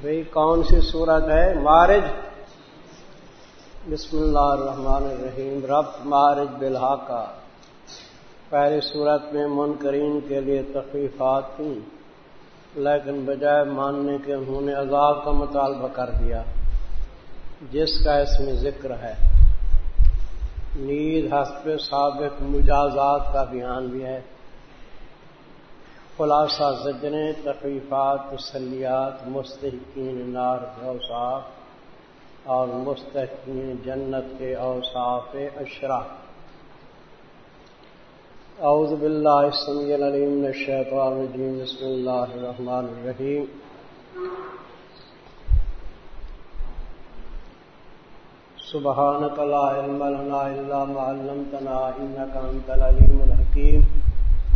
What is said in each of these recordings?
بھئی کون سی صورت ہے؟ مارج بسم اللہ الرحمن الرحیم۔ رب مارج بلحا کا پہلی صورت میں منکرین کے لیے تخفیفات تھیں، لیکن بجائے ماننے کے انہوں نے عذاب کا مطالبہ کر دیا، جس کا اس میں ذکر ہے۔ نیند حسب سابق مجازات کا بیان بھی ہے۔ خلاصہ زجریں تخفیفات تسلیات مستحقین نار کے اوصاف اور مستحقین جنت کے اوصاف اشرا۔ اعوذ باللہ السمیع العلیم من الشیطان الرجیم، بسم اللہ الرحمن الرحیم۔ سبحانک لا علم لنا الا ما علمتنا انک انت العلیم الحکیم۔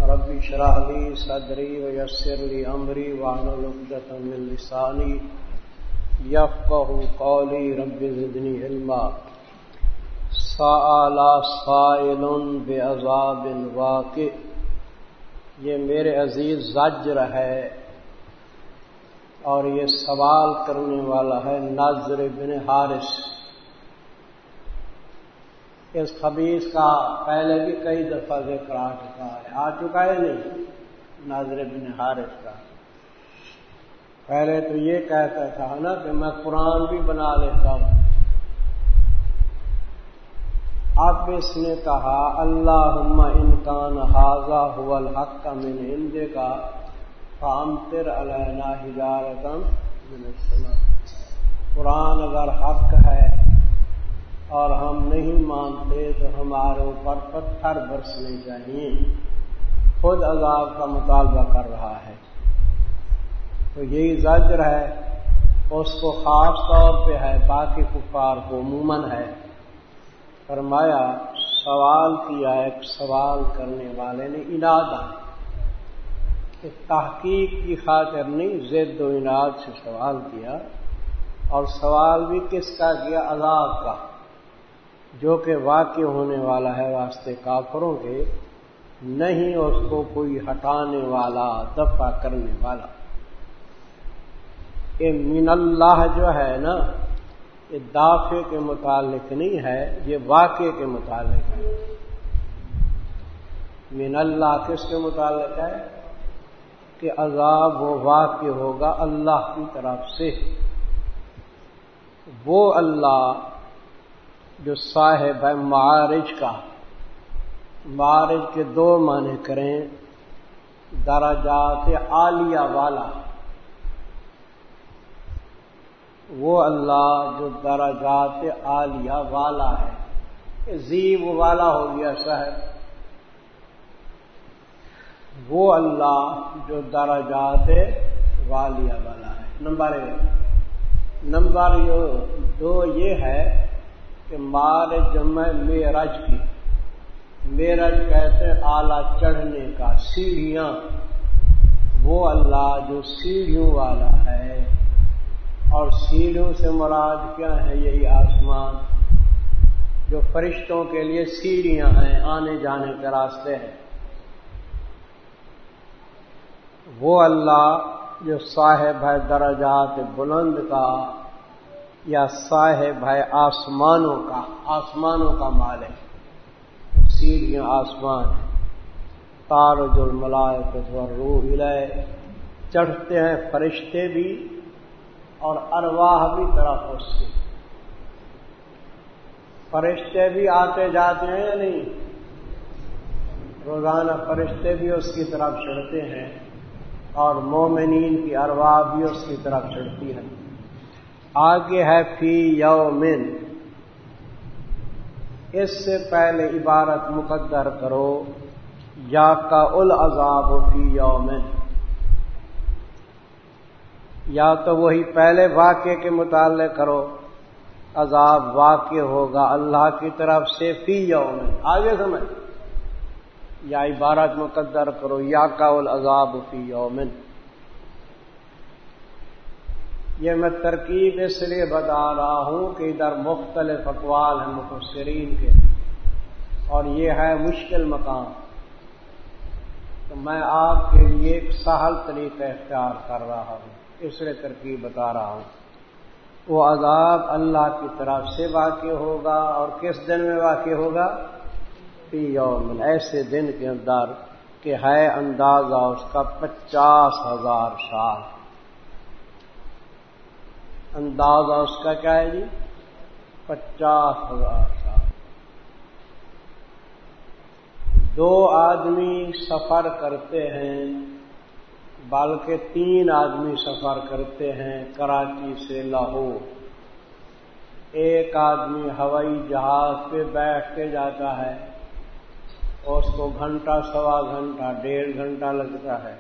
ربی شرح لی صدری و یسر لی امری وان العبدت من لسانی یفقہ قولی رب زدنی علما سآلا سائل بے عذاب واقع یہ میرے عزیز زجر ہے اور یہ سوال کرنے والا ہے ناظر بن حارث اس خبیص کا پہلے بھی کئی دفعہ ذکر آ چکا آ چکا ہے نہیں؟ ناظر بن حارث کا۔ پہلے تو یہ کہتا تھا نا کہ میں قرآن بھی بنا لیتا ہوں۔ اب اس نے کہا اللہ انکان حاضہ الحق کا من ہند کا فام تر علیہ ہجارتم قرآن اگر حق ہے اور ہم نہیں مانتے تو ہمارے اوپر پتھر برسنے چاہیے۔ خود عذاب کا مطالبہ کر رہا ہے۔ تو یہی زجر ہے، اس کو خاص طور پہ ہے، باقی کفار کو عموماً ہے۔ فرمایا، سوال کیا ایک سوال کرنے والے نے اناد کہ تحقیق کی خاطر نہیں زد و اناد سے سوال کیا۔ اور سوال بھی کس کا کیا؟ عذاب کا۔ جو کہ واقع ہونے والا ہے واسطے کافروں کے۔ نہیں اس کو کوئی ہٹانے والا، دفع کرنے والا۔ یہ من اللہ جو ہے نا، یہ دافے کے متعلق نہیں ہے، یہ واقع کے متعلق ہے۔ من اللہ کس کے متعلق ہے؟ کہ عذاب وہ واقع ہوگا اللہ کی طرف سے۔ وہ اللہ جو صاحب ہے معارج کا۔ معارج کے دو معنی کریں، درجات عالیہ والا۔ وہ اللہ جو درجات عالیہ والا ہے۔ زیب والا ہو گیا صاحب وہ اللہ جو درجات والیہ والا ہے۔ نمبر ایک۔ نمبر دو یہ ہے کہ مار جمع میرج کی۔ میرج کہتے آلہ چڑھنے کا سیڑھیاں۔ وہ اللہ جو سیڑھیوں والا ہے۔ اور سیڑھیوں سے مراد کیا ہے؟ یہی آسمان۔ جو فرشتوں کے لیے سیڑھیاں ہیں، آنے جانے کے راستے ہیں۔ وہ اللہ جو صاحب ہے درجات بلند کا یا صاحب ہے آسمانوں کا آسمانوں کا مال سیڑھیاں آسمان ہے۔ تار جل ملائے روح ہلائے چڑھتے ہیں فرشتے بھی اور ارواہ بھی طرف اس سے۔ فرشتے بھی آتے جاتے ہیں یا نہیں؟ روزانہ فرشتے بھی اس کی طرف چڑھتے ہیں اور مومنین کی ارواح بھی اس کی طرف چڑھتی ہیں۔ آگے ہے فی یومن۔ اس سے پہلے عبارت مقدر کرو یا کا العذاب فی یومن یا تو وہی پہلے واقعے کے متعلق کرو، عذاب واقع ہوگا اللہ کی طرف سے فی یومن آگے سمجھ۔ یا عبارت مقدر کرو یا کا العذاب فی یومن یہ میں ترکیب اس لیے بتا رہا ہوں کہ ادھر مختلف اقوال ہیں مفسرین کے، اور یہ ہے مشکل مقام۔ تو میں آپ کے لیے ایک سہل طریقہ اختیار کر رہا ہوں، اس لیے ترکیب بتا رہا ہوں۔ وہ عذاب اللہ کی طرف سے واقع ہوگا، اور کس دن میں واقع ہوگا؟ فی یوم، ایسے دن کے اندر کہ ہے اندازہ اس کا پچاس ہزار سال۔ اندازہ اس کا کیا ہے جی؟ پچاس ہزار سال۔ دو آدمی سفر کرتے ہیں، بلکہ تین آدمی سفر کرتے ہیں کراچی سے لاہور۔ ایک آدمی ہوائی جہاز پہ بیٹھ کے جاتا ہے اس کو گھنٹہ، سوا گھنٹہ، ڈیڑھ گھنٹہ لگتا ہے۔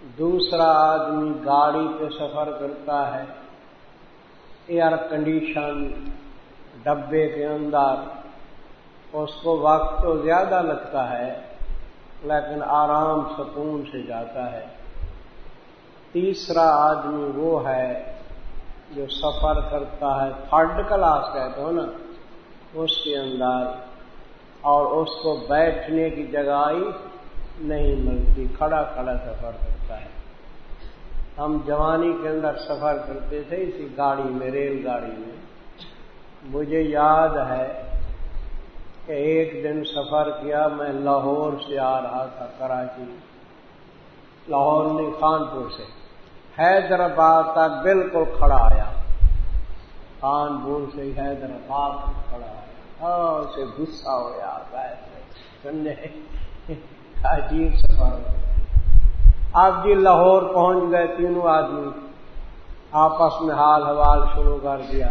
دوسرا آدمی گاڑی پہ سفر کرتا ہے ایئر کنڈیشن ڈبے کے اندر، اس کو وقت تو زیادہ لگتا ہے، لیکن آرام سکون سے جاتا ہے۔ تیسرا آدمی وہ ہے جو سفر کرتا ہے، تھرڈ کلاس کہتے ہو نا، اس کے اندر، اور اس کو بیٹھنے کی جگہ نہیں ملتی، کھڑا کھڑا سفر کرتا ہم جوانی کے اندر سفر کرتے تھے اسی گاڑی میں، ریل گاڑی میں۔ مجھے یاد ہے کہ ایک دن سفر کیا، میں لاہور سے آ رہا تھا، کراچی۔ لاہور نہیں، کانپور سے۔ حیدرآباد تک بالکل کھڑا آیا۔ کانپور سے حیدرآباد تک کھڑا آیا۔ ہاں اسے غصہ ہو جاتا ہے عجیب سفر۔ آپ جی لاہور پہنچ گئے، تینوں آدمی آپس میں حال حوال شروع کر دیا۔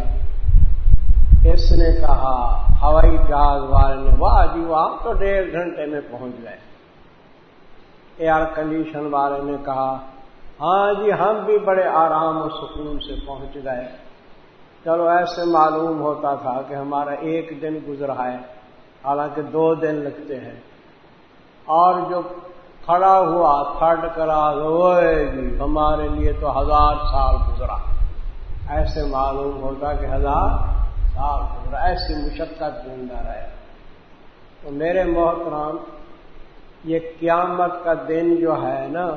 اس نے کہا، ہوائی جہاز والے نے، واہ جی وہاں تو ڈیڑھ گھنٹے میں پہنچ گئے۔ ایئر کنڈیشن والے نے کہا ہاں جی ہم بھی بڑے آرام و سکون سے پہنچ گئے۔ چلو، ایسے معلوم ہوتا تھا کہ ہمارا ایک دن گزرا ہے، حالانکہ دو دن لگتے ہیں۔ اور جو کھڑا ہوا تھرڈ کرا جی ہمارے لیے تو ہزار سال گزرا۔ ایسے معلوم ہوتا کہ ہزار سال گزرا، ایسی مشقت زندہ رہے۔ تو میرے محترام یہ قیامت کا دن جو ہے نا،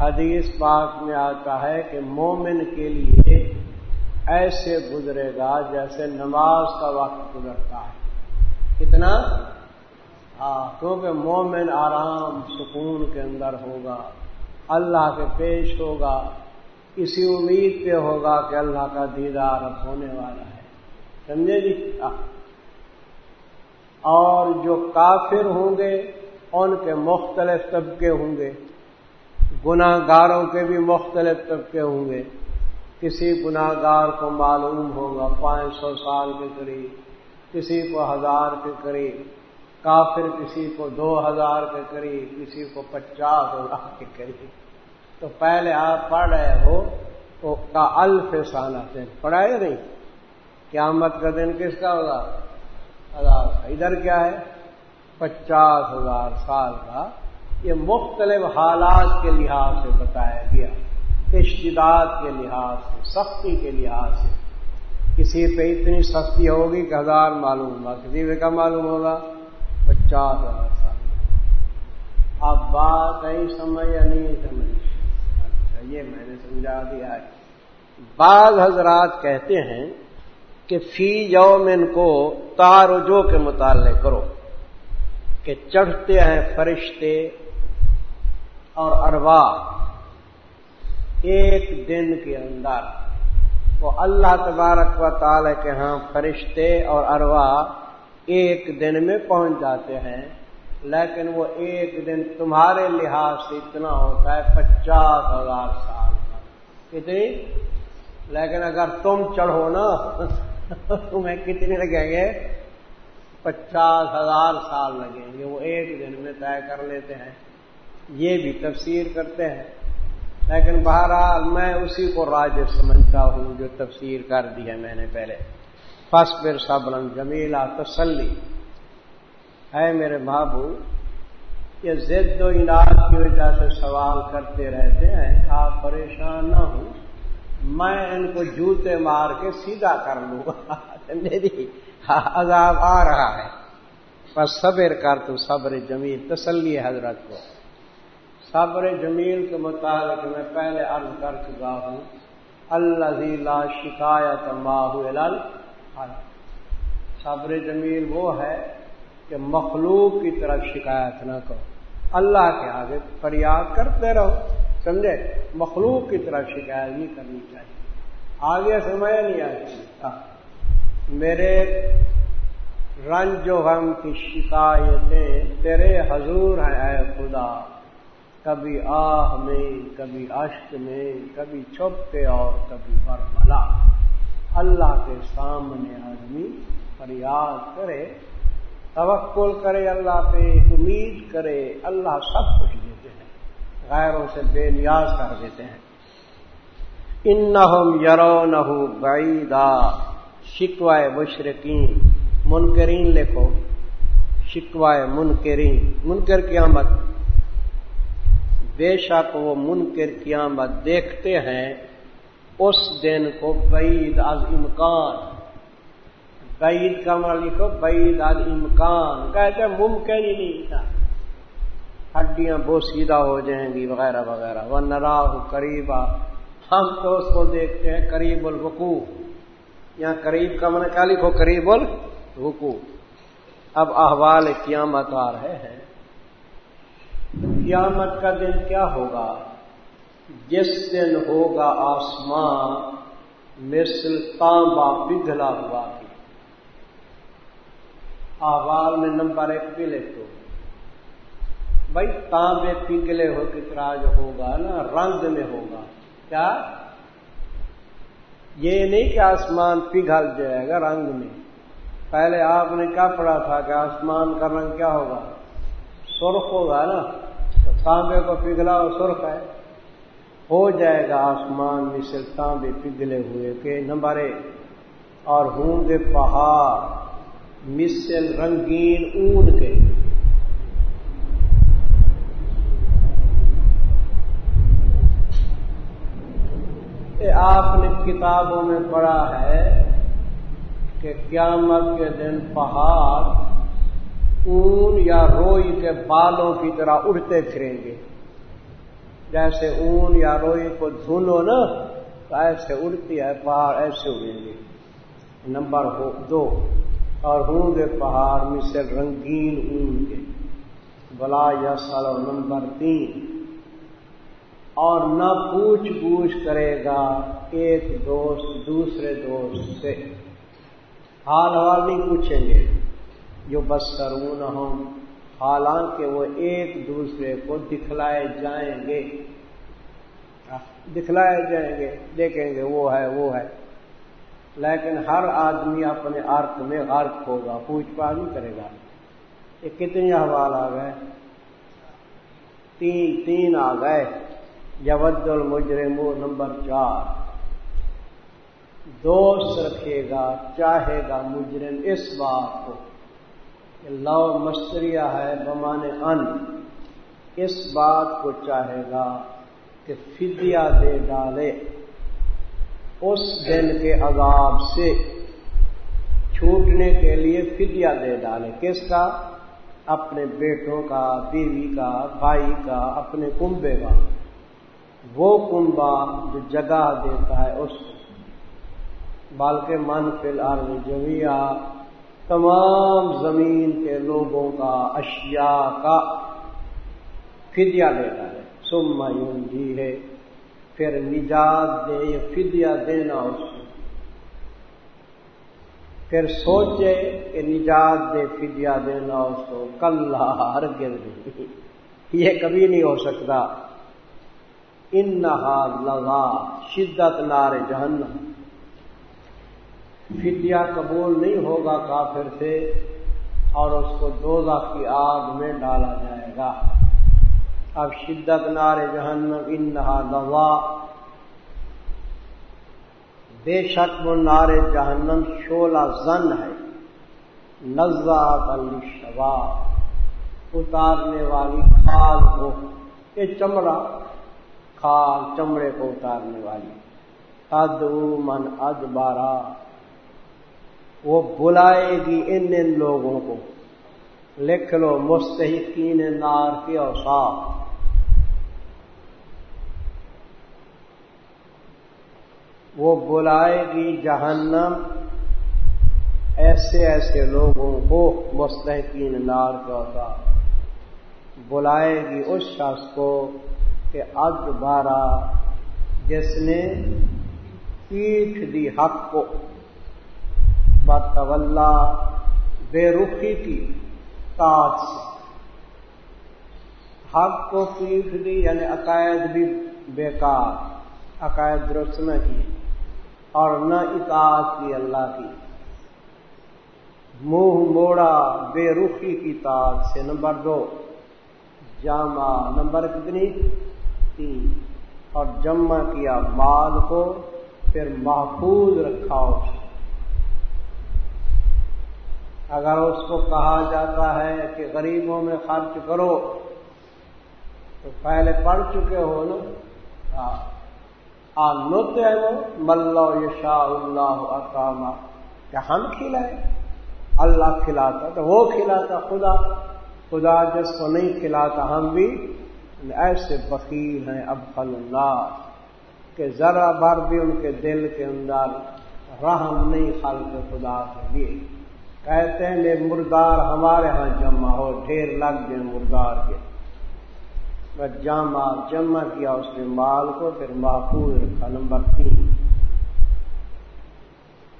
حدیث پاک میں آتا ہے کہ مومن کے لیے ایسے گزرے گا جیسے نماز کا وقت گزرتا ہے۔ کتنا؟ ہاں، کیونکہ مومن آرام سکون کے اندر ہوگا، اللہ کے پیش ہوگا، اسی امید پہ ہوگا کہ اللہ کا دیدار اب ہونے والا ہے۔ سمجھے جی؟ ہاں۔ اور جو کافر ہوں گے، ان کے مختلف طبقے ہوں گے گناہ گاروں کے بھی مختلف طبقے ہوں گے۔ کسی گناگار کو معلوم ہوگا پانچ سو سال کے قریب، کسی کو ہزار کے قریب۔ کافر کسی کو دو ہزار کے قریب، کسی کو پچاس ہزار کے قریب۔ تو پہلے آپ پڑھ رہے ہو، تو کا الف سالہ دن پڑھائے نہیں؟ قیامت کا دن کس کا ہوگا؟ ہزار ادھر کیا ہے؟ پچاس ہزار سال کا۔ یہ مختلف حالات کے لحاظ سے بتایا گیا۔ اشتداد کے لحاظ سے، سختی کے لحاظ سے۔ کسی پہ اتنی سختی ہوگی کہ ہزار معلوم ہوگا، کسی پہ کا معلوم ہوگا۔ پچاس ہزار سال اب بات نہیں سمجھ یا نہیں سمجھ اچھا یہ میں نے سمجھا دیا ہے۔ بعض حضرات کہتے ہیں کہ فی یوم ان کو تارجو کے مطالعے کرو، کہ چڑھتے ہیں فرشتے اور ارواح ایک دن کے اندر۔ وہ اللہ تبارک و تعالی کے ہاں فرشتے اور اروا ایک دن میں پہنچ جاتے ہیں، لیکن وہ ایک دن تمہارے لحاظ سے اتنا ہوتا ہے پچاس ہزار سال کا۔ کتنی؟ لیکن اگر تم چڑھو نا، تمہیں کتنے لگیں گے؟ پچاس ہزار سال لگیں گے۔ وہ ایک دن میں طے کر لیتے ہیں۔ یہ بھی تفسیر کرتے ہیں۔ لیکن بہرحال میں اسی کو راج سمجھتا ہوں جو تفسیر کر دی ہے میں نے پہلے۔ فس پھر صبرن جمیلا، تسلی۔ ہے میرے بابو، یہ ضد و علاج کی وجہ سے سوال کرتے رہتے ہیں، آپ پریشان نہ ہوں۔ میں ان کو جوتے مار کے سیدھا کر لوں۔ گا میری عذاب آ رہا ہے۔ بس صبر کر تو صبر جمیل، تسلی حضرت کو۔ صبر جمیل کے متعلق میں پہلے عرض کر چکا ہوں اللہ شکایت ماحول صبر جمیل وہ ہے کہ مخلوق کی طرف شکایت نہ کرو۔ اللہ کے آگے فریاد کرتے رہو، سمجھے؟ مخلوق کی طرف شکایت نہیں کرنی چاہیے۔ آگے سمجھ نہیں آئی میرے رنج و غم کی شکایتیں تیرے حضور ہیں، اے خدا۔ کبھی آہ میں، کبھی اشک میں، کبھی چھپ کے اور کبھی برملا اللہ کے سامنے آدمی فریاد کرے، توکل کرے، اللہ پہ امید کرے، اللہ سب کچھ دیتے ہیں، غیروں سے بے نیاز کر دیتے ہیں۔ ان نہ یرو نہ بعیدا، شکوائے مشرقین منکرین لکھو۔ شکوائے منکرین، منکر قیامت۔ بے شک وہ منکر قیامت دیکھتے ہیں۔ اس دن کو بعید از امکان۔ بعید کا مر لکھو؟ بعید از امکان۔ کہتے ممکن ہی نہیں تھا۔ ہڈیاں بہت سیدھا ہو جائیں گی وغیرہ وغیرہ۔ وہ نراہ قریبا۔ ہم تو اس کو دیکھتے ہیں قریب الوقوع۔ یہاں قریب کا من کیا لکھو؟ قریب الوقوع۔ اب احوال قیامت آ رہے ہیں۔ قیامت کا دن کیا ہوگا؟ جس دن ہوگا آسمان مثل تانبا پگھلا ہوا آواز میں نمبر ایک بھی لکھو۔ بھائی تانبے پگھلے ہو کتنا جو ہوگا نا، رنگ میں ہوگا۔ کیا؟ یہ نہیں کہ آسمان پگھل جائے گا رنگ میں۔ پہلے آپ نے کیا پڑھا تھا کہ آسمان کا رنگ کیا ہوگا؟ سرخ ہوگا نا۔ تانبے کو پگھلا اور سرخ ہے۔ ہو جائے گا آسمان میں سے تانبے پگھلے ہوئے کہ نمبر ایک، اور ہوں گے پہاڑ مسل رنگین اون کے۔ آپ نے کتابوں میں پڑھا ہے کہ قیامت کے دن پہاڑ اون یا روئی کے بالوں کی طرح اڑتے پھریں گے۔ جیسے اون یا روئی کو دھنو نا، تو ایسے اڑتی ہے، پہاڑ ایسے اڑیں گے۔ نمبر دو۔ اور ہوں گے پہاڑ میں سے رنگین اون کے۔ بلا یا سالو نمبر تین۔ اور نہ پوچھ پوچھ کرے گا ایک دوست دوسرے دوست سے۔ حال حال نہیں پوچھیں گے۔ جو بس کرون ہوں۔ حالانکہ وہ ایک دوسرے کو دکھلائے جائیں گے۔ دکھلائے جائیں گے، دیکھیں گے وہ ہے وہ ہے۔ لیکن ہر آدمی اپنے ارتھ میں غرق ہوگا، پوچھ پاچھ نہیں کرے گا۔ یہ کتنے احوال آ گئے؟ تین تین آ گئے۔ یود المجرم نمبر چار۔ دوست رکھے گا، چاہے گا مجرم اس بات کو۔ کہ لو مستریا ہے بمان ان، اس بات کو چاہے گا کہ فدیا دے ڈالے، اس دن کے عذاب سے چھوٹنے کے لیے فدیا دے ڈالے۔ کس کا؟ اپنے بیٹوں کا، بیوی کا، بھائی کا، اپنے کنبے کا۔ وہ کنبا جو جگہ دیتا ہے اس کو۔ بالکہ من فی الحال جمیا تمام زمین کے لوگوں کا اشیاء کا فدیا دیتا ہے۔ سما یون جی ہے۔ پھر نجات دے یا فدیا دینا اس کو۔ پھر سوچے کہ نجات دے فدیا دینا اس کو۔ کل ہر گر یہ کبھی نہیں ہو سکتا۔ ان لگا شدت نار جہنم۔ فدیا قبول نہیں ہوگا کافر سے اور اس کو دوزہ کی آگ میں ڈالا جائے گا۔ اب شدت نار جہنم ان لوا بے شک وہ نار جہنم شولہ زن ہے۔ نزا شبا اتارنے والی کھال کو، یہ چمڑا، کھال چمڑے کو اتارنے والی۔ اد من اد بارہ وہ بلائے گی ان ان لوگوں کو۔ لکھ لو مستحقین نار کے اوساف وہ بلائے گی جہنم۔ ایسے ایسے لوگوں کو مستحقین نار کے اوساف بلائے گی اس شخص کو کہ اد بارہ جس نے پیٹھ دی حق کو۔ بطولہ بے رخی کی تاج سے۔ حق کو پیٹھ دی یعنی عقائد بھی بیکار، عقائد درست نہ کی اور نہ اطاعت کی اللہ کی۔ منہ موڑا، بے رخی کی تاج سے۔ نمبر دو، جامع۔ نمبر کتنی؟ تین۔ اور جمع کیا مال کو، پھر محفوظ رکھا اس اگر اس کو کہا جاتا ہے کہ غریبوں میں خرچ کرو، تو پہلے پڑھ چکے ہو نا؟ ہاں۔ ہے وہ ملو یشا اللہ اکامہ کیا ہم کھلائے؟ اللہ کھلاتا تو وہ کھلاتا خدا۔ خدا جس کو نہیں کھلاتا ہم بھی، ایسے بکیر ہیں اب اللہ کہ ذرا بھر بھی ان کے دل کے اندر رحم نہیں خلق خدا کے لیے۔ کہتے ہیں مردار ہمارے ہاں جمع ہو، ڈھیر لگ گئے مردار کے. بس جامع جمع کیا اس نے مال کو، پھر محفوظ رکھا، نمبر تین۔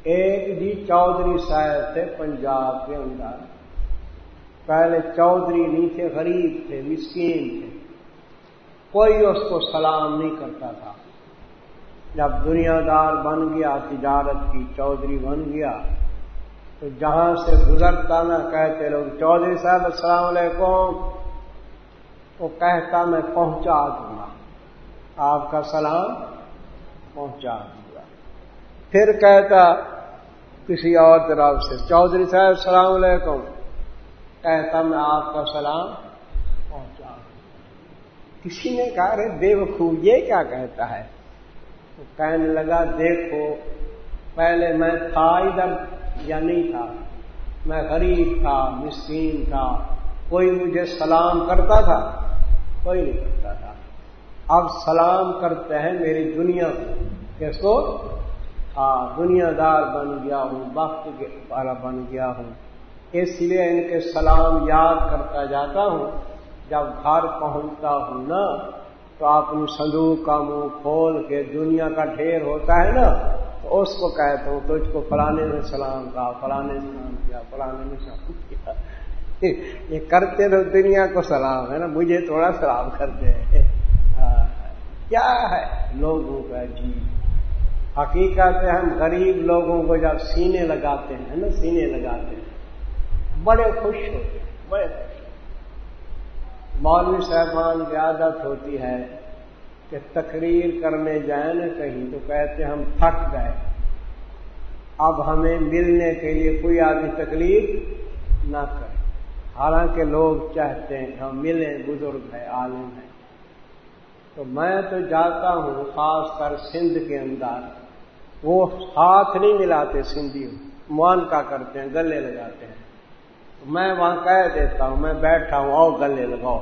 ایک جی چودھری صاحب تھے پنجاب کے اندر۔ پہلے چودھری نہیں تھے، غریب تھے، مسکین تھے۔ کوئی اس کو سلام نہیں کرتا تھا۔ جب دنیا دار بن گیا، تجارت کی چودھری بن گیا تو جہاں سے گزرتا نہ کہتے لوگ، چودھری صاحب، السلام علیکم۔ وہ کہتا، میں پہنچا دوں گا۔ آپ کا سلام پہنچا دوں گا۔ پھر کہتا، کسی اور طرف سے، چودھری صاحب، السلام علیکم۔ کہتا، میں آپ کا سلام پہنچا دوں کسی نے کہا رے بے یہ کیا کہتا ہے؟ تو کہنے لگا، دیکھو، پہلے میں تھا ادھر۔ یا نہیں تھا۔ میں غریب تھا، مسکین تھا۔ کوئی مجھے سلام کرتا تھا؟ کوئی نہیں کرتا تھا۔ اب سلام کرتے ہیں میری دنیا کو کس کو ہاں دنیا دار بن گیا ہوں، وقت والا بن گیا ہوں۔ اس لیے ان کے سلام یاد کرتا جاتا ہوں۔ جب گھر پہنچتا ہوں نا، تو اپنی صندوق کا منہ کھول کے دنیا کا ڈھیر ہوتا ہے نا۔ تو اس کو کہتا ہوں تو اس کو فلانے میں سلام کہا، فلانے سلام کیا، فلانے میں سلام کیا۔ یہ کرتے تو دنیا کو سلام، ہے نا؟ مجھے تھوڑا سلام کرتے ہیں کیا ہے؟ لوگوں کا جی۔ حقیقت ہے، ہم غریب لوگوں کو جب سینے لگاتے ہیں نا؟ سینے لگاتے ہیں۔ بڑے خوش ہوتے ہیں، بڑے خوش مولوی صاحبان کی عادت ہوتی ہے۔ کہ تقریر کرنے جائیں نا کہیں تو کہتے ہم تھک گئے۔ اب ہمیں ملنے کے لیے کوئی آدمی تکلیف نہ کرے۔ حالانکہ لوگ چاہتے ہیں کہ ہم ملیں، بزرگ ہے عالم ہے تو میں تو جاتا ہوں خاص کر سندھ کے اندر۔ وہ ہاتھ نہیں ملاتے سندھی مان کا کرتے ہیں، گلے لگاتے ہیں۔ میں وہاں کہہ دیتا ہوں، میں بیٹھا ہوں، آؤ گلے لگاؤ۔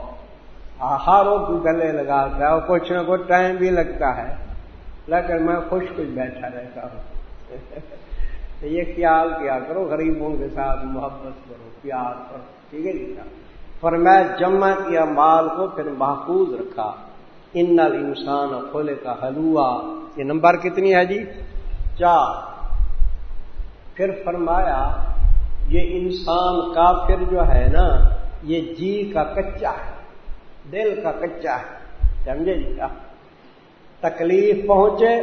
ہاروں کو گلے لگاتا ہے اور کچھ نہ کچھ ٹائم بھی لگتا ہے۔ لیکن میں خوش کچھ بیٹھا رہتا ہوں۔ یہ خیال کیا کرو، غریبوں کے ساتھ محبت کرو، پیار کرو۔ ٹھیک ہے جی پر میں جمع کیا مال کو پھر محفوظ رکھا۔ ان انسان کھولے کا حلوا یہ نمبر کتنی ہے جی؟ چار۔ پھر فرمایا، یہ انسان کافر جو ہے نا، یہ جی کا کچا ہے۔ دل کا کچا ہے، سمجھے جی؟ کیا تکلیف پہنچے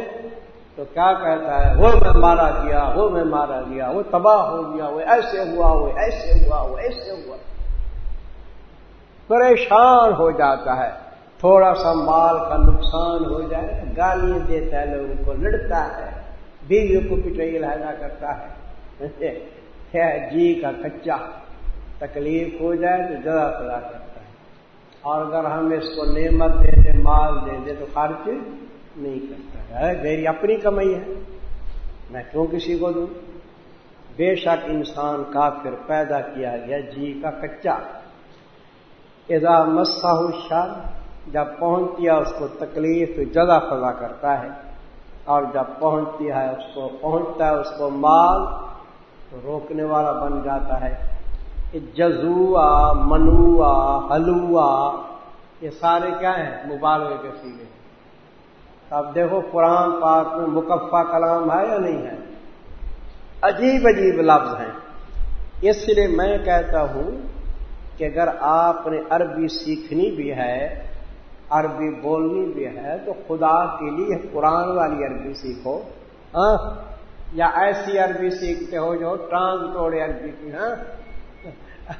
تو کیا کہتا ہے؟ وہ میں مارا گیا، وہ میں مارا گیا، وہ تباہ ہو گیا، وہ ایسے ہوا، وہ ایسے ہوا، وہ ایسے ہوا۔ پریشان ہو جاتا ہے۔ تھوڑا سا مال کا نقصان ہو جائے گالی دیتا ہے لوگوں کو، لڑتا ہے۔ بیوی کو پٹائی لہنا کرتا ہے۔ جی کا کچا۔ تکلیف ہو جائے تو زیادہ پڑا کرتا ہے۔ اور اگر ہم اس کو نعمت دے دیں مال دے دیں تو خرچ نہیں کرتا ہے۔ میری اپنی کمائی ہے، میں کیوں کسی کو دوں؟ بے شک انسان کافر پیدا کیا گیا جی کا کچا۔ ادا مسا شر جب پہنچ اس کو تکلیف تو فضا کرتا ہے۔ اور جب پہنچتی ہے، اس کو پہنچتا ہے، اس کو مال تو روکنے والا بن جاتا ہے۔ جزوا منوا حلوا یہ سارے کیا ہیں؟ مبالغے کے سیلے اب دیکھو قرآن پاک میں مکفا کلام ہے یا نہیں ہے؟ عجیب عجیب لفظ ہیں۔ اس لیے میں کہتا ہوں کہ اگر آپ نے عربی سیکھنی بھی ہے، عربی بولنی بھی ہے، تو خدا کے لیے قرآن والی عربی سیکھو ہاں؟ یا ایسی عربی سیکھتے ہو جو ٹانگ توڑے عربی کی ہاں؟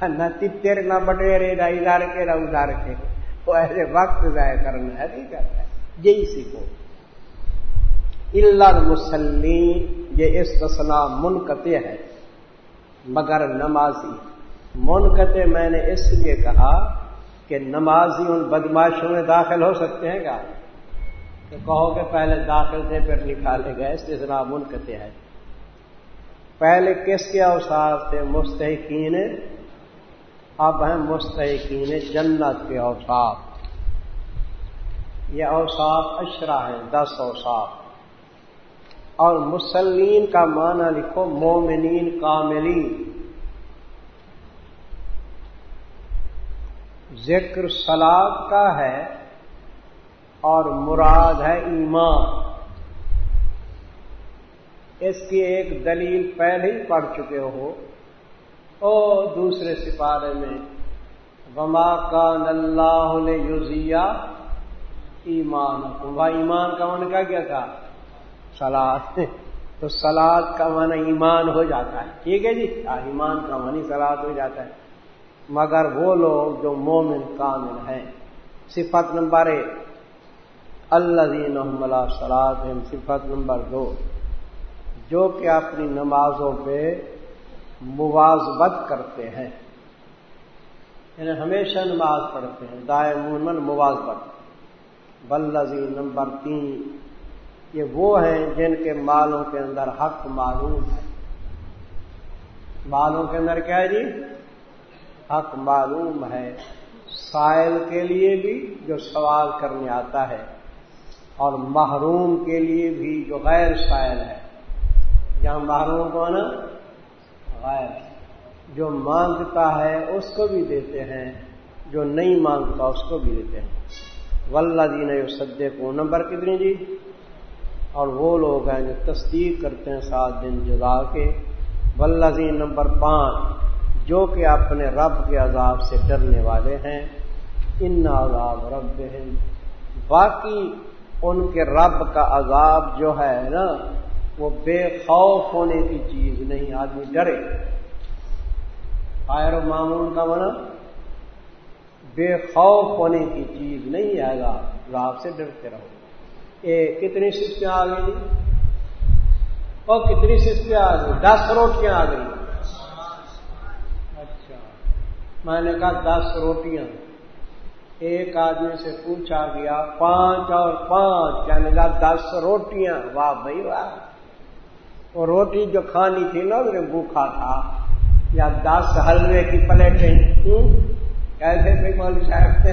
نہ تیر نہ بٹیرے نہ ادھر کے نہ ادھر کے۔ وہ ایسے وقت ضائع کرنا ہے۔ نہیں کرتا ہے۔ یہی سیکھو اللہ مسلم یہ استثنا منقطع ہے۔ مگر نمازی۔ منقطع میں نے اس لیے کہا کہ نمازی ان بدماشوں میں داخل ہو سکتے ہیں کیا؟ تو کہو کہ پہلے داخل تھے، پھر نکالے گئے۔ اس طرح منقطع ہے۔ پہلے کس کے اوسار تھے؟ مستحقین اب ہیں مستحقین جنت کے اوساف یہ اوساف اشرا ہیں، دس اوساف اور مسلم کا معنی لکھو مومنین کاملین۔ ذکر سلاد کا ہے اور مراد ہے ایمان۔ اس کی ایک دلیل پہلے ہی پڑھ چکے ہو۔ او دوسرے سپارے میں، وما کا اللہ یوزیا ایمان وہ ایمان کا من کا کیا تھا؟ سلاد تو سلاد کا من ایمان ہو جاتا ہے۔ ٹھیک ہے جی؟ ہاں، ایمان کا من ہی سلاد ہو جاتا ہے۔ مگر وہ لوگ جو مومن کامل ہیں، صفت نمبر ایک۔ اللہ دین سلاد صفت نمبر دو۔ جو کہ اپنی نمازوں پہ موازبت کرتے ہیں۔ یعنی ہمیشہ نماز پڑھتے ہیں دائیں مومن موازبت بلزی نمبر تین، یہ وہ ہیں جن کے مالوں کے اندر حق معلوم ہے۔ مالوں کے اندر کیا ہے جی؟ حق معلوم ہے۔ سائل کے لیے بھی جو سوال کرنے آتا ہے، اور محروم کے لیے بھی جو غیر سائل ہے۔ جہاں محروم کو نا جو مانگتا ہے اس کو بھی دیتے ہیں، جو نہیں مانگتا اس کو بھی دیتے ہیں۔ ولہ دین سدے کو نمبر کتنی جی؟ اور وہ لوگ ہیں جو تصدیق کرتے ہیں سات دن جزا کے۔ ولہ دین نمبر پانچ، جو کہ اپنے رب کے عذاب سے ڈرنے والے ہیں۔ ان عذاب رب ہیں باقی ان کے رب کا عذاب جو ہے نا وہ بے خوف ہونے کی چیز نہیں، آدمی ڈرے۔ آئر و معمول کا منا بے خوف ہونے کی چیز نہیں آئے گا عذاب سے ڈرتے رہو۔ یہ کتنی سستیاں آ گئی جی؟ اور کتنی سستیاں آ گئی؟ دس روٹیاں آ گئی۔ اچھا۔ میں نے کہا دس روٹیاں۔ ایک آدمی سے پوچھا گیا، پانچ اور پانچ یعنی کہنے کا دس روٹیاں۔ واہ بھائی، واہ۔ وہ روٹی جو کھانی تھی نا میرے بھوکھا تھا۔ یا دس حلوے کی پلیٹیں کیسے بھی مول صاحب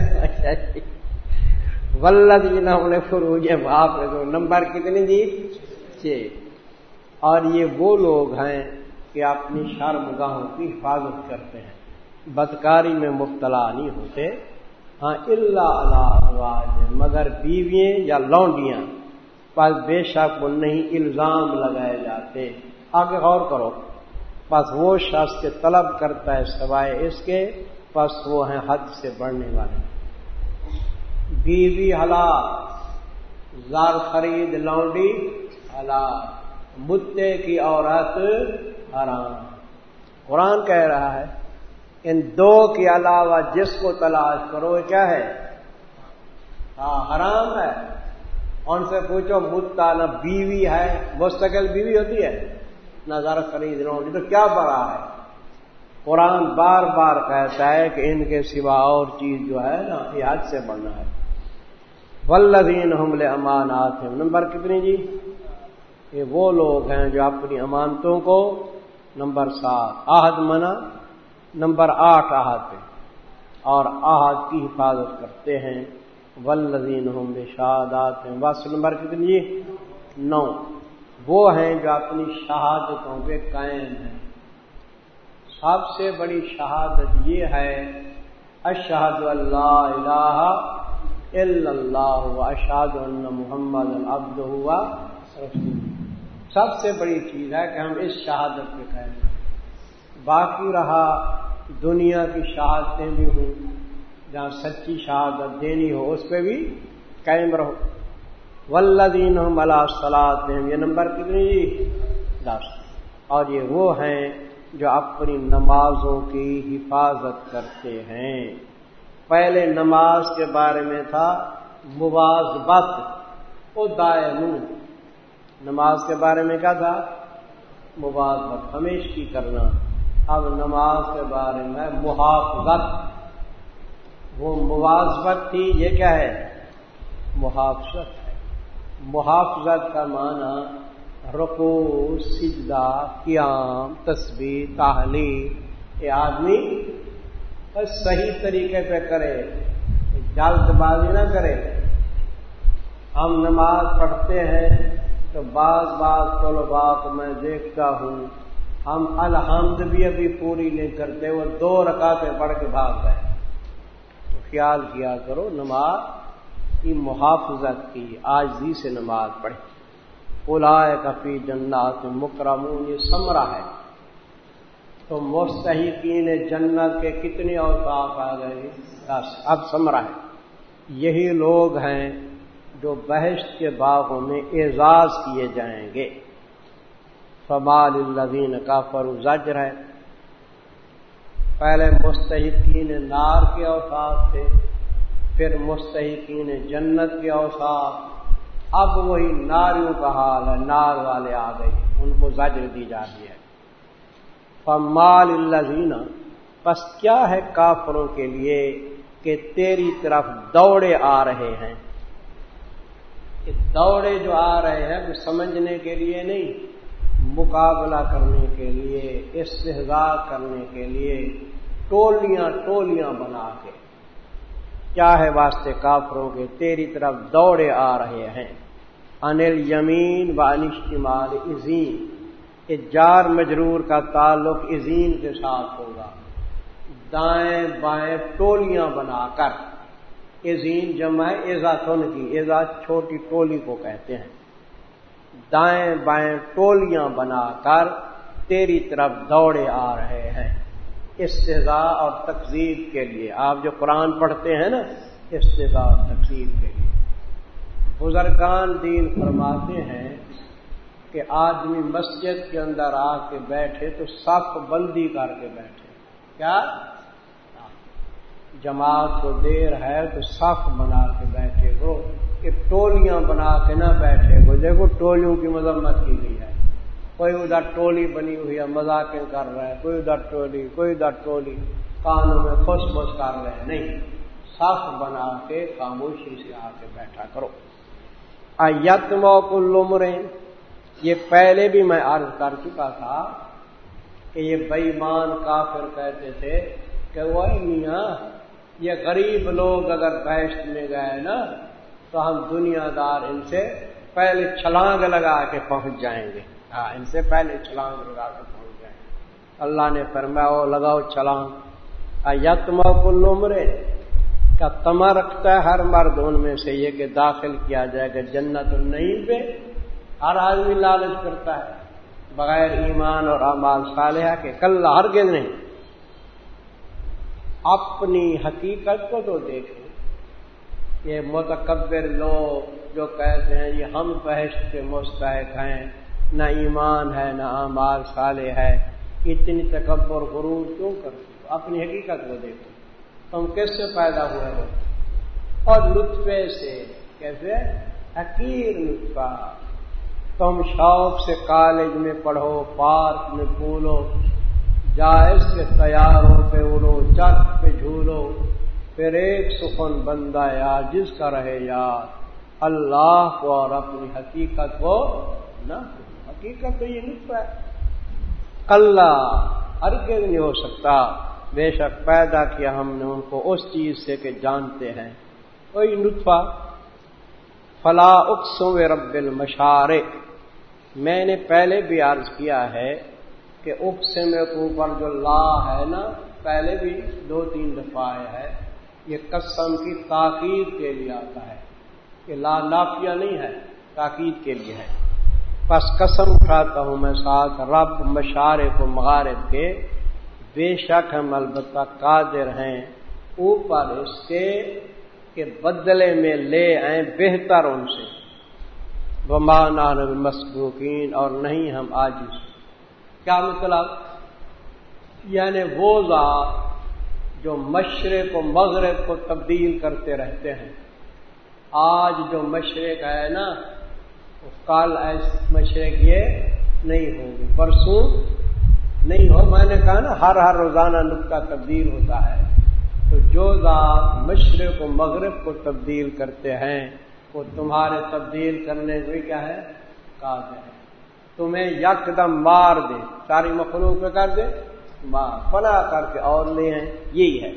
ولد جی نے انہیں فروج باپ نے نمبر کتنی دی؟ چھ۔ اور یہ وہ لوگ ہیں کہ اپنی شرم گاہوں کی حفاظت کرتے ہیں۔ بدکاری میں مبتلا نہیں ہوتے۔ ہاں اللہ اللہ مگر بیویاں یا لونڈیاں۔ پس بے شک وہ نہیں الزام لگائے جاتے۔ آگے غور کرو۔ بس وہ شخص کے طلب کرتا ہے سوائے اس کے پس وہ ہیں حد سے بڑھنے والے۔ بیوی حلال زار خرید لونڈی حلال مدے کی عورت حرام۔ قرآن کہہ رہا ہے، ان دو کے علاوہ جس کو تلاش کرو کیا ہے؟ ہاں حرام ہے۔ ان سے پوچھو متا نہ بیوی ہے، مستقل بیوی ہوتی ہے؟ نہ ذرا خرید لو تو کیا بڑا ہے؟ قرآن بار بار کہتا ہے کہ ان کے سوا اور چیز جو ہے نا، یہ حد سے بڑھنا ہے۔ ولدین حملے امانات ہیں نمبر کتنی جی؟ یہ وہ لوگ ہیں جو اپنی امانتوں کو، نمبر سات آہد منا، نمبر آٹھ آہد پہ، اور آہد کی حفاظت کرتے ہیں۔ ولزین ہوں بے شادات ہیں بس نمبر کتنی نو۔ وہ ہیں جو اپنی شہادتوں پہ قائم ہیں۔ سب سے بڑی شہادت یہ ہے، اشہد اللہ الہ الا اللہ اشاد اللہ محمد العبد ہوا سب سے بڑی چیز ہے کہ ہم اس شہادت پہ قائم ہیں۔ باقی رہا دنیا کی شہادتیں بھی ہوں۔ جہاں سچی شہادت دینی ہو، اس پہ بھی قائم رہو۔ ولدین ملا سلاد یہ نمبر کتنی جی؟ دس۔ اور یہ وہ ہیں جو اپنی نمازوں کی حفاظت کرتے ہیں۔ پہلے نماز کے بارے میں تھا مواز او دائے نماز کے بارے میں کیا تھا؟ مواز ہمیش کی کرنا۔ اب نماز کے بارے میں محافظت۔ وہ موازبت تھی، یہ کیا ہے؟ محافظت ہے۔ محافظت کا معنی رکو سجدہ، قیام تصویر تحلیل۔ یہ آدمی بس صحیح طریقے پہ کرے، جلد بازی نہ کرے۔ ہم نماز پڑھتے ہیں تو بعض بعض طلبا کو میں دیکھتا ہوں، ہم الحمد بھی ابھی پوری نہیں کرتے، وہ دو رکعتیں پڑھ کے بھاگ گئے۔ خیال کیا کرو، نماز کی محافظت کی، آجزی سے نماز پڑھے پلائے کفی جنات مکرمون، یہ سمرا ہے۔ تو مستحقین جنت کے کتنے اوقاف آ گئے اب سمرا ہے۔ یہی لوگ ہیں جو بحث کے باغوں میں اعزاز کیے جائیں گے۔ فبال الدین کا فروزجر ہے۔ پہلے مستحقین نار کے اوساف تھے، پھر مستحقین جنت کے اوساف اب وہی ناریوں کا حال ہے، نار والے آ گئے، ان کو زجر دی جاتی ہے۔ فمال الزین پس کیا ہے کافروں کے لیے کہ تیری طرف دوڑے آ رہے ہیں؟ کہ دوڑے جو آ رہے ہیں، وہ سمجھنے کے لیے نہیں۔ مقابلہ کرنے کے لیے، استحضاء کرنے کے لیے ٹولیاں ٹولیاں بنا کے۔ کیا ہے واسطے کافروں کے؟ تیری طرف دوڑے آ رہے ہیں۔ انل یمین و انشتمال عظیم جار مجرور کا تعلق عظیم کے ساتھ ہوگا۔ دائیں بائیں ٹولیاں بنا کر۔ عظیم جمع ایزا تن کی؟ ایزا چھوٹی ٹولی کو کہتے ہیں۔ دائیں بائیں ٹولیاں بنا کر تیری طرف دوڑے آ رہے ہیں۔ استضاء اور تقزیب کے لیے، آپ جو قرآن پڑھتے ہیں نا استضاء اور تقزیب کے لیے۔ بزرگان دین فرماتے ہیں کہ آدمی مسجد کے اندر آ کے بیٹھے تو صف بندی کر کے بیٹھے۔ کیا؟ جماعت کو دیر ہے تو صف بنا کے بیٹھے۔ ہو کہ ٹولیاں بنا کے نہ بیٹھے ہو دیکھو ٹولیوں کی مذمت کی گئی ہے۔ کوئی ادھر ٹولی بنی ہوئی ہے مذاقیں کر رہا ہے، کوئی ادھر ٹولی، کوئی ادھر ٹولی۔ کانوں میں خوش خوش کر رہے ہیں۔ نہیں صف بنا کے خاموشی سے آ کے بیٹھا کرو۔ یتم کلمرے یہ پہلے بھی میں عرض کر چکا تھا کہ یہ بےمان کافر کہتے تھے کہ وہ میاں، یہ غریب لوگ اگر بیشت میں گئے نا تو ہم دنیا دار ان سے پہلے چھلانگ لگا کے پہنچ جائیں گے۔ ہاں ان سے پہلے چھلانگ لگا کے پہنچ جائیں گے۔ اللہ نے فرمایا وہ لگاؤ چھلانگ۔ یتم کلومرے کا تما رکھتا ہے؟ ہر مرد ان میں سے یہ کہ داخل کیا جائے گا جنت نہیں پہ ہر آدمی لالچ کرتا ہے۔ بغیر ایمان اور امال صالحہ کے، کل ہر گز نہیں۔ اپنی حقیقت کو تو دیکھیں۔ یہ متکبر لوگ جو کہتے ہیں، یہ ہم بحث کے مستحق ہیں۔ نہ ایمان ہے، نہ امال صالح ہے۔ اتنی تکبر، غرور کیوں کرتے ہو؟ اپنی حقیقت کو دیکھو۔ تم کس سے پیدا ہوئے ہو؟ اور لطفے سے کیسے؟ حقیر لطفہ۔ تم شوق سے کالج میں پڑھو، پارک میں پھولو، جائز کے تیاروں پہ اڑو چک پہ جھولو۔ پھر ایک سخن بندہ یا جس کا رہے یاد اللہ کو اور اپنی حقیقت کو نہ حقیقت تو یہ نطف ہے۔ اللہ ہر کے نہیں ہو سکتا۔ بے شک پیدا کیا ہم نے ان کو اس چیز سے کہ جانتے ہیں۔ کوئی نطفہ۔ فلا اقسم رب المشارے میں نے پہلے بھی عرض کیا ہے کہ اقسم کے اوپر جو لا ہے نا، پہلے بھی دو تین دفعہ آیا ہے۔ یہ قسم کی تاکید کے لیے آتا ہے کہ لا لافیہ نہیں ہے، تاکید کے لیے ہے۔ بس قسم اٹھاتا ہوں میں ساتھ، رب مشارے کو مغارب کے بے شک ہم البتہ قادر ہیں۔ اوپر اس کے کہ بدلے میں لے آئیں بہتر ان سے۔ بمان مسبوقین اور نہیں ہم آج کیا مطلب؟ یعنی وہ ذات جو مشرق و مغرب کو تبدیل کرتے رہتے ہیں۔ آج جو مشرق ہے نا کل ایسے مشرق یہ نہیں ہوگی۔ پرسوں نہیں ہو، میں نے کہا نا، ہر ہر روزانہ نقطہ تبدیل ہوتا ہے۔ تو جو ذات مشرق و مغرب کو تبدیل کرتے ہیں، وہ تمہارے تبدیل کرنے میں کیا ہے؟ کاج ہے تمہیں یکدم مار دے، ساری مخلوق پہ کر دے۔ مار فلا کر کے اور لے ہیں یہی ہے۔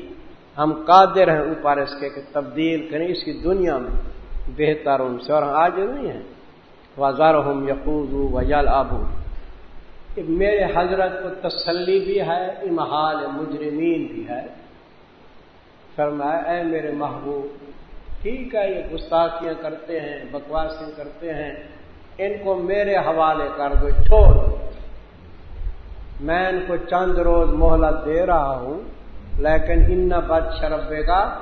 ہم قادر ہیں اوپر اس کے کہ تبدیل کریں اس کی دنیا میں بہتر ان سے اور آج نہیں ہیں وزار ہوں یقوز وجال آبو میرے حضرت کو تسلی بھی ہے، امہال مجرمین بھی ہے۔ فرمایا، اے میرے محبوب، ٹھیک ہے، یہ گستاخیاں کرتے ہیں بکواسیں کرتے ہیں، ان کو میرے حوالے کر دو، چھوڑ دو۔ میں ان کو چند روز مہلت دے رہا ہوں، لیکن ان بد شربے کا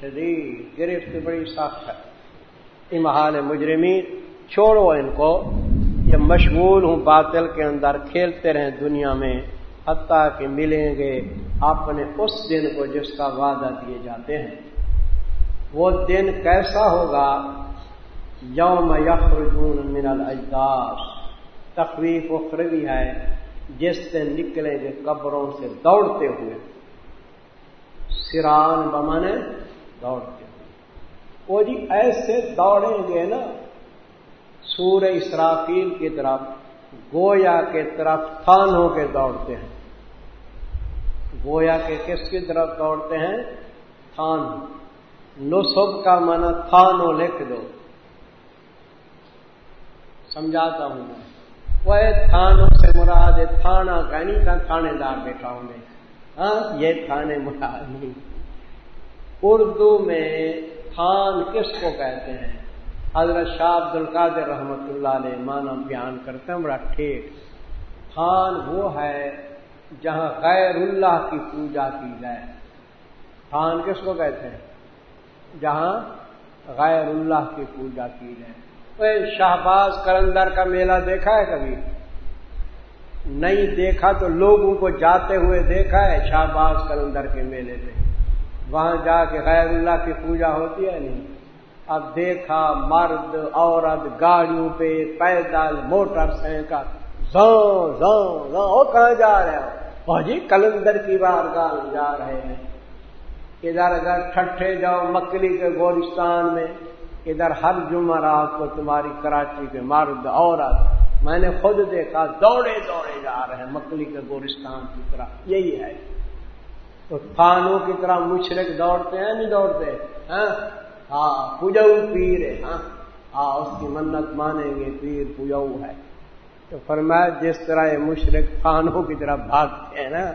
شدید گرفت بڑی سخت ہے۔ امہال مجرمی چھوڑو ان کو۔ یہ مشغول ہوں باطل کے اندر، کھیلتے رہیں دنیا میں، حتیٰ کہ ملیں گے اپنے اس دن کو جس کا وعدہ دیے جاتے ہیں۔ وہ دن کیسا ہوگا؟ یوم یخرجون من الاجداس تخویف اخروی ہے۔ جس سے نکلیں گے قبروں سے دوڑتے ہوئے سران بمانے دوڑتے ہوئے۔ وہ جی ایسے دوڑیں گے نا سور اسرافیل کی طرف، گویا کے طرف تھانوں کے دوڑتے ہیں۔ گویا کے کس کی طرف دوڑتے ہیں؟ تھان۔ نصب کا من تھانوں لکھ دو۔ سمجھاتا ہوں میں۔ وہ تھانوں سے مراد تھانہ کا نہیں تھا تھانے دار بیٹھا ہوں میں۔ ہاں یہ تھانے مراد نہیں اردو میں تھان کس کو کہتے ہیں؟ حضرت شاہ عبد القادر رحمت اللہ علیہ مانا بیان کرتے ہیں، بڑا ٹھیک۔ تھان وہ ہے جہاں غیر اللہ کی پوجا کی جائے۔ تھان کس کو کہتے ہیں؟ جہاں غیر اللہ کی پوجا کی جائے۔ شہباز کرندر کا میلہ دیکھا ہے کبھی؟ نہیں دیکھا تو لوگوں کو جاتے ہوئے دیکھا ہے شہباز کرندر کے میلے پہ۔ وہاں جا کے غیر اللہ کی پوجا ہوتی ہے نہیں؟ اب دیکھا مرد، عورت، گاڑیوں پہ پیدل، موٹر سائیکل۔ وہ کہاں جا رہے ہو؟ جی کلندر کی بار گال جا رہے ہیں۔ ادھر اگر ٹھٹھے جاؤ مکلی کے گورستان میں ادھر ہر جمعہ رات کو تمہاری کراچی کے مرد عورت میں نے خود دیکھا دوڑے دوڑے جا رہے ہیں مکلی کے گورستان کی طرح، یہی ہے۔ تو تھانوں کی طرح مشرق دوڑتے ہیں، نہیں دوڑتے؟ ہاں؟ ہاں پوجاؤ پیر ہے ہاں؟ ہاں اس کی منت مانیں گے، پیر پوجاؤ ہے۔ تو فرمایا، جس طرح یہ مشرق تھانوں کی طرح بھاگتے ہیں نا،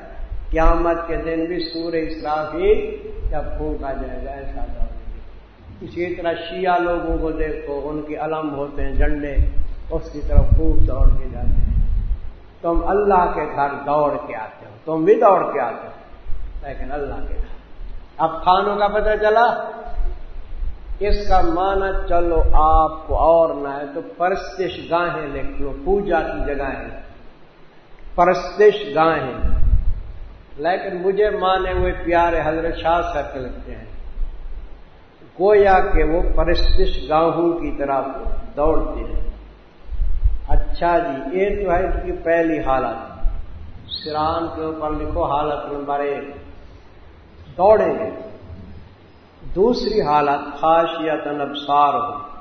قیامت کے دن بھی سور اسرافی جب پھونکا جائے گا، ایسا اسی طرح شیعہ لوگوں کو دیکھو، ان کے علم ہوتے ہیں، جھنڈے اس کی طرف خوب دوڑ کے جاتے ہیں۔ تم اللہ کے گھر دوڑ کے آتے ہو، تم بھی دوڑ کے آتے ہو، لیکن اللہ کے گھر۔ اب کھانوں کا پتہ چلا؟ اس کا مانا چلو، آپ کو اور نہ ہے تو پرستش گاہیں لکھ لو، پوجا کی جگہیں پرستش گاہیں۔ لیکن مجھے مانے ہوئے پیارے حضرت شاہ سر لگتے ہیں۔ گویا کہ وہ پرستش گاہوں کی طرف دوڑتے ہیں۔ اچھا جی یہ تو ہے اس کی پہلی حالت۔ سران کے اوپر لکھو حالت نمبر ایک۔ دوڑیں گے۔ دوسری حالت خاصیت ابسار ہو۔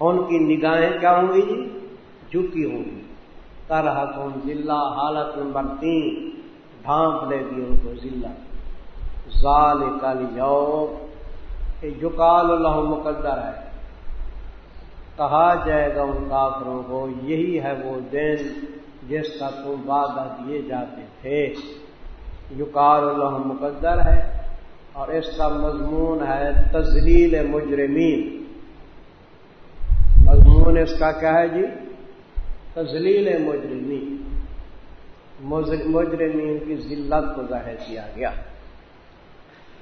ان کی نگاہیں کیا ہوں گی جی؟ جھکی ہوں گی۔ طرح کون ضلع، حالت نمبر تین۔ ڈھانپ لے گی ان کو ضلع۔ ظال کالی جاؤ کہ جکال اللہ مقدر ہے، کہا جائے گا ان کافروں کو، یہی ہے وہ دن جس کا تم وعدہ دیے جاتے تھے۔ یقار اللہ مقدر ہے اور اس کا مضمون ہے تزلیل مجرمین۔ مضمون اس کا کیا ہے جی؟ تزلیل مجرمین۔ مجرمین کی ذلت کو ظاہر کیا گیا۔